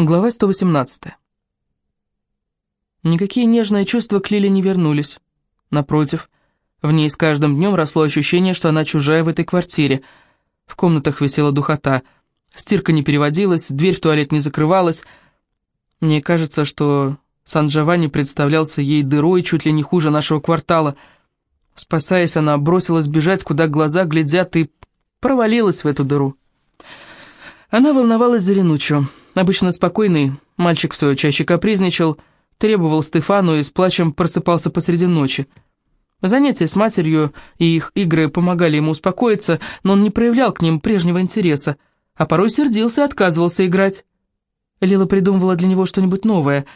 Глава 118. Никакие нежные чувства к Лиле не вернулись. Напротив, в ней с каждым днем росло ощущение, что она чужая в этой квартире. В комнатах висела духота. Стирка не переводилась, дверь в туалет не закрывалась. Мне кажется, что Сан-Джованни представлялся ей дырой чуть ли не хуже нашего квартала. Спасаясь, она бросилась бежать, куда глаза глядят, и провалилась в эту дыру. Она волновалась за Ренучо. Обычно спокойный, мальчик все чаще капризничал, требовал Стефану и с плачем просыпался посреди ночи. Занятия с матерью и их игры помогали ему успокоиться, но он не проявлял к ним прежнего интереса, а порой сердился и отказывался играть. Лила придумывала для него что-нибудь новое.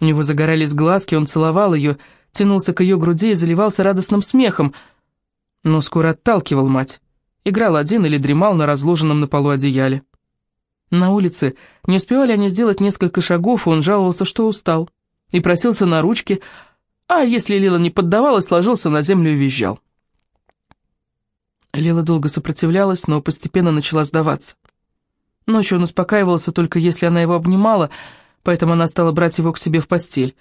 У него загорались глазки, он целовал ее, тянулся к ее груди и заливался радостным смехом, но скоро отталкивал мать. Играл один или дремал на разложенном на полу одеяле. На улице не успевали они сделать несколько шагов, и он жаловался, что устал, и просился на ручки, а если Лила не поддавалась, ложился на землю и визжал. Лила долго сопротивлялась, но постепенно начала сдаваться. Ночью он успокаивался только если она его обнимала, поэтому она стала брать его к себе в постель.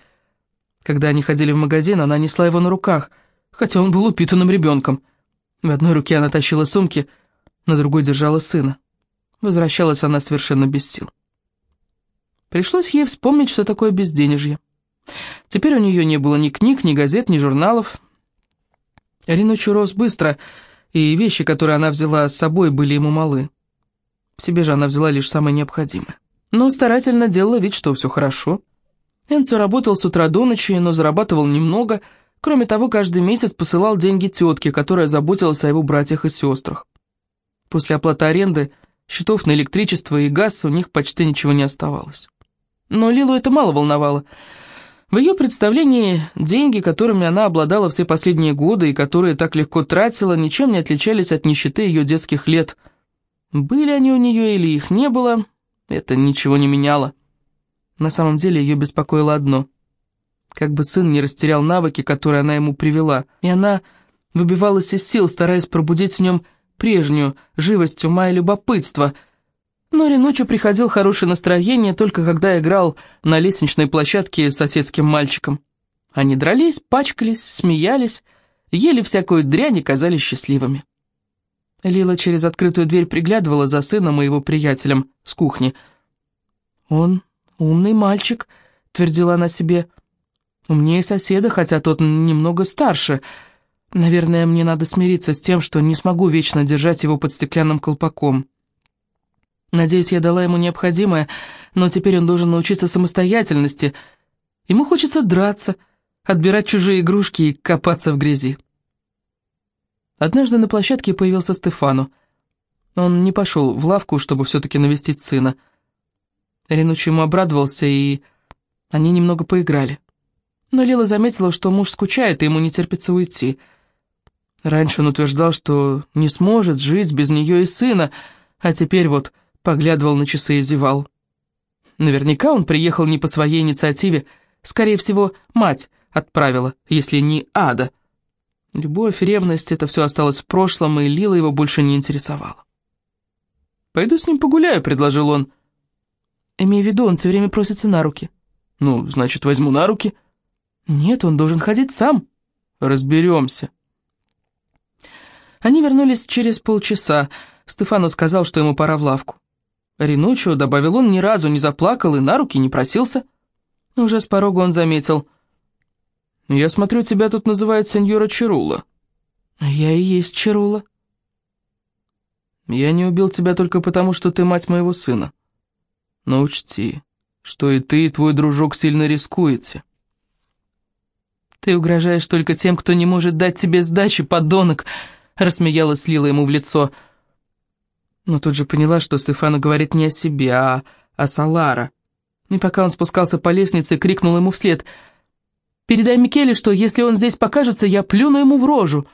Когда они ходили в магазин, она несла его на руках, хотя он был упитанным ребенком. В одной руке она тащила сумки, на другой держала сына. Возвращалась она совершенно без сил. Пришлось ей вспомнить, что такое безденежье. Теперь у нее не было ни книг, ни газет, ни журналов. Ринучу рос быстро, и вещи, которые она взяла с собой, были ему малы. Себе же она взяла лишь самое необходимое. Но старательно делала вид, что все хорошо. Энцо работал с утра до ночи, но зарабатывал немного. Кроме того, каждый месяц посылал деньги тетке, которая заботилась о его братьях и сестрах. После оплаты аренды Счетов на электричество и газ у них почти ничего не оставалось. Но Лилу это мало волновало. В ее представлении деньги, которыми она обладала все последние годы и которые так легко тратила, ничем не отличались от нищеты ее детских лет. Были они у нее или их не было, это ничего не меняло. На самом деле ее беспокоило одно. Как бы сын не растерял навыки, которые она ему привела, и она выбивалась из сил, стараясь пробудить в нем прежнюю живость ума и любопытства. Но ночью приходил хорошее настроение только когда играл на лестничной площадке с соседским мальчиком. Они дрались, пачкались, смеялись, ели всякую дрянь и казались счастливыми. Лила через открытую дверь приглядывала за сыном и его приятелем с кухни. «Он умный мальчик», — твердила она себе. «Умнее соседа, хотя тот немного старше», — Наверное, мне надо смириться с тем, что не смогу вечно держать его под стеклянным колпаком. Надеюсь, я дала ему необходимое, но теперь он должен научиться самостоятельности. Ему хочется драться, отбирать чужие игрушки и копаться в грязи. Однажды на площадке появился Стефану. Он не пошел в лавку, чтобы все-таки навестить сына. Ренуч ему обрадовался, и они немного поиграли. Но Лила заметила, что муж скучает, и ему не терпится уйти — Раньше он утверждал, что не сможет жить без нее и сына, а теперь вот поглядывал на часы и зевал. Наверняка он приехал не по своей инициативе, скорее всего, мать отправила, если не ада. Любовь, ревность — это все осталось в прошлом, и Лила его больше не интересовала. «Пойду с ним погуляю», — предложил он. Имея в виду, он все время просится на руки. «Ну, значит, возьму на руки». «Нет, он должен ходить сам». «Разберемся». Они вернулись через полчаса. Стефану сказал, что ему пора в лавку. Ринучо, добавил он, ни разу не заплакал и на руки не просился. Уже с порога он заметил. «Я смотрю, тебя тут называют сеньора Чирула». «Я и есть Чирула». «Я не убил тебя только потому, что ты мать моего сына. Но учти, что и ты, и твой дружок сильно рискуете». «Ты угрожаешь только тем, кто не может дать тебе сдачи, подонок!» Рассмеялась Лила ему в лицо. Но тут же поняла, что Стефана говорит не о себе, а о Салара. И пока он спускался по лестнице, крикнул ему вслед. «Передай Микеле, что если он здесь покажется, я плюну ему в рожу!»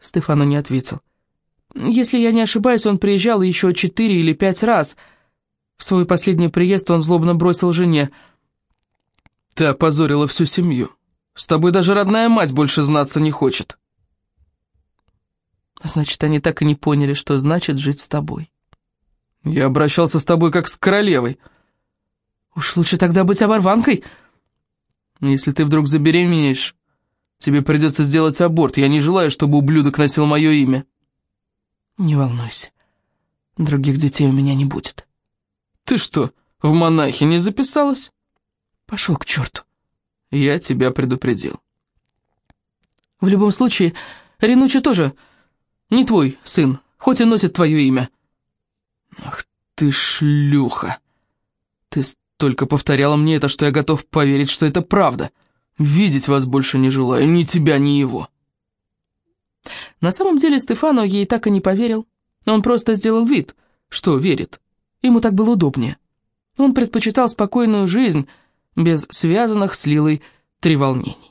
Стефано не ответил. «Если я не ошибаюсь, он приезжал еще четыре или пять раз. В свой последний приезд он злобно бросил жене. «Ты опозорила всю семью. С тобой даже родная мать больше знаться не хочет». Значит, они так и не поняли, что значит жить с тобой. Я обращался с тобой как с королевой. Уж лучше тогда быть оборванкой. Если ты вдруг забеременеешь, тебе придется сделать аборт. Я не желаю, чтобы ублюдок носил мое имя. Не волнуйся, других детей у меня не будет. Ты что, в монахи не записалась? Пошел к черту. Я тебя предупредил. В любом случае, Ренучи тоже не твой сын, хоть и носит твое имя. Ах ты шлюха. Ты столько повторяла мне это, что я готов поверить, что это правда. Видеть вас больше не желаю, ни тебя, ни его. На самом деле Стефано ей так и не поверил. Он просто сделал вид, что верит. Ему так было удобнее. Он предпочитал спокойную жизнь, без связанных с Лилой треволнений.